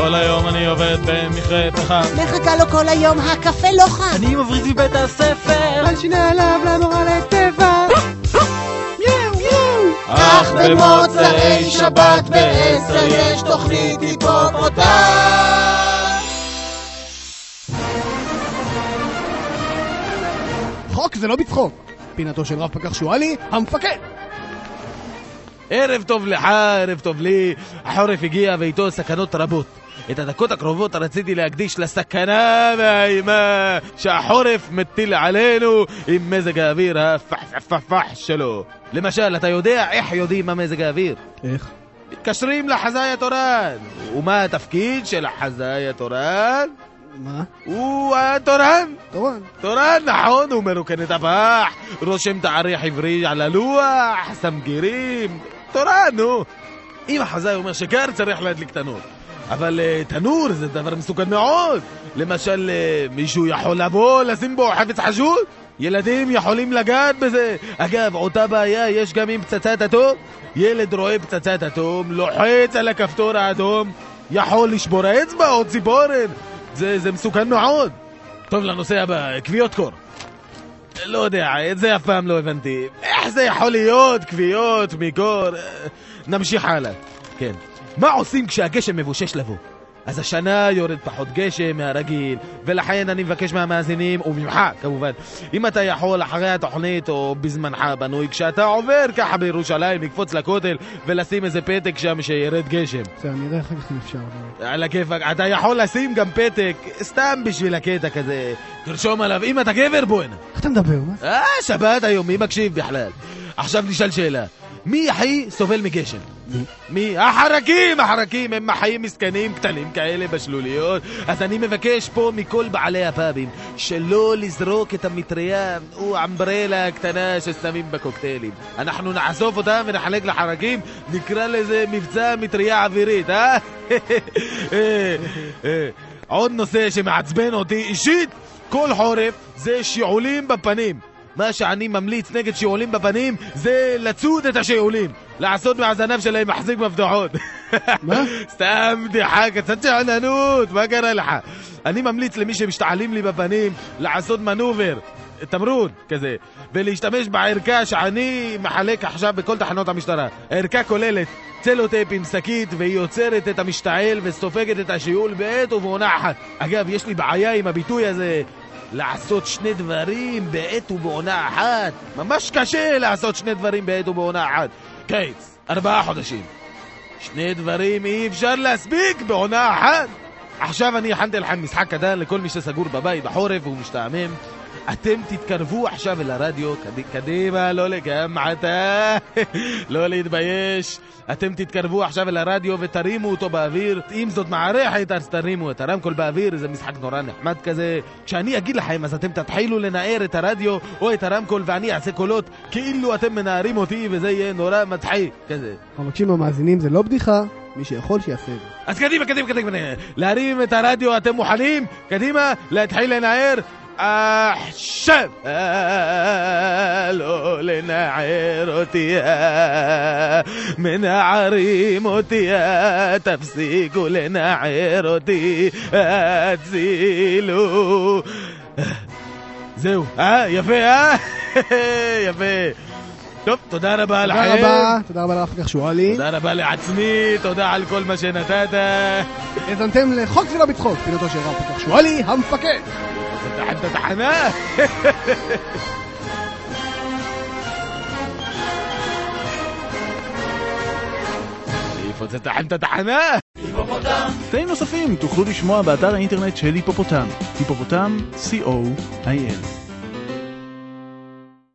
כל היום אני עובד במכרה פחם. מחכה לו כל היום, הקפה לא חם. אני מבריז מבית הספר. על שיני עליו למורה לטבע. אך במוצאי שבת בעשר יש תוכנית היפופוטם. צחוק זה לא בצחוק. פינתו של רב פקח שועלי, המפקד. ערב טוב לך, ערב טוב לי. החורף הגיע ואיתו סכנות רבות. את הדקות הקרובות רציתי להקדיש לסכנה והאימה שהחורף מטיל עלינו עם מזג האוויר הפחפחפח שלו. למשל, אתה יודע איך יודעים מה מזג האוויר? איך? מתקשרים לחזאי התורן. ומה התפקיד של החזאי התורן? מה? הוא התורן. תורן. תורן, נכון, הוא מרוקן את הפח, רושם תאריך עברי על הלוח, שם גירים. תורן, נו. אם החזאי אומר שקר, צריך להדליק תנור. אבל uh, תנור זה דבר מסוכן מאוד. למשל, uh, מישהו יכול לבוא, לשים בו חפץ חשוד? ילדים יכולים לגעת בזה. אגב, אותה בעיה יש גם עם פצצת אטום. ילד רואה פצצת אטום, לוחץ על הכפתור האדום, יכול לשבור האצבע או ציפורן. זה, זה מסוכן מאוד. טוב, לנושא הבא, כוויות קור. לא יודע, את זה אף פעם לא הבנתי. איך זה יכול להיות, כוויות מקור? אה, נמשיך הלאה. כן. מה עושים כשהגשם מבושש לבוא? אז השנה יורד פחות גשם מהרגיל, ולכן אני מבקש מהמאזינים, וממך כמובן, אם אתה יכול אחרי התוכנית או בזמנך הבנוי, כשאתה עובר ככה בירושלים, לקפוץ לכותל ולשים איזה פתק שם שירד גשם. בסדר, נראה אחר כך אם אפשר. על הכיפאק, אתה יכול לשים גם פתק, סתם בשביל הקטע כזה, תרשום עליו, אם אתה גבר בוא הנה. איך אתה מדבר? מה? אה, שבת היום, מי מקשיב בכלל? עכשיו נשאל שאלה, מי הכי סובל מגשם? מי? החרקים! החרקים הם מחיים מסכנים קטנים כאלה בשלוליות אז אני מבקש פה מכל בעלי הפאבים שלא לזרוק את המטריה או אמברלה הקטנה ששמים בקוקטיילים אנחנו נאסוף אותם ונחלק לחרקים נקרא לזה מבצע מטריה אווירית, אה. עוד נושא שמעצבן אותי אישית כל חורף זה שיעולים בפנים מה שאני ממליץ נגד שיעולים בפנים זה לצוד את השיעולים לעשות מהזנב שלהם מחזיק מפתחות מה? סתם בדיחה, קצת שאננות, מה קרה לך? אני ממליץ למי שמשתעלים לי בפנים לעשות מנובר, תמרוד כזה, ולהשתמש בערכה שאני מחלק עכשיו בכל תחנות המשטרה. ערכה כוללת צלוטייפ עם שקית והיא יוצרת את המשתעל וסופגת את השיעול בעת ובעונה אחת. אגב, יש לי בעיה עם הביטוי הזה לעשות שני דברים בעת ובעונה אחת. ממש קשה לעשות שני דברים בעת ובעונה אחת. קיץ, ארבעה חודשים. שני דברים אי אפשר להספיק בעונה אחת. עכשיו אני הכנתי לכם משחק קטן לכל מי שסגור בבית בחורף והוא משתעמם. אתם תתקרבו עכשיו אל הרדיו, קד... קדימה, לא לגמעתה, לא להתבייש. אתם תתקרבו עכשיו אל הרדיו ותרימו אותו באוויר. אם זאת מערכת, אז תרימו את הרמקול באוויר, זה משחק נורא נחמד כזה. כשאני אגיד לכם, אז אתם תתחילו לנער את הרדיו או את הרמקול ואני אעשה קולות כאילו אתם מנערים אותי וזה יהיה נורא מצחיק, כזה. אנחנו מבקשים מהמאזינים, זה לא בדיחה, מי שיכול שיעשה את זה. אז קדימה, קדימה, קדימה, להרים את הרדיו, אתם מוכנים? קדימה, להתחיל לנער. אותי, אה, מנערים אותי, אה, תפסיקו לנער אותי, הצילו. זהו, אה, יפה, אה? יפה. טוב, תודה רבה לכם. תודה רבה, תודה רבה לרב פקח שועלי. תודה רבה לעצמי, תודה על כל מה שנתת. האזנתם לחוק זה לא בצחוק, פינתו של רב פקח שועלי, המפקד. תחת התחנה. יפוצץ תחת התחנה. תאים נוספים תוכלו לשמוע באתר האינטרנט של היפופוטם, היפופוטם, co.il.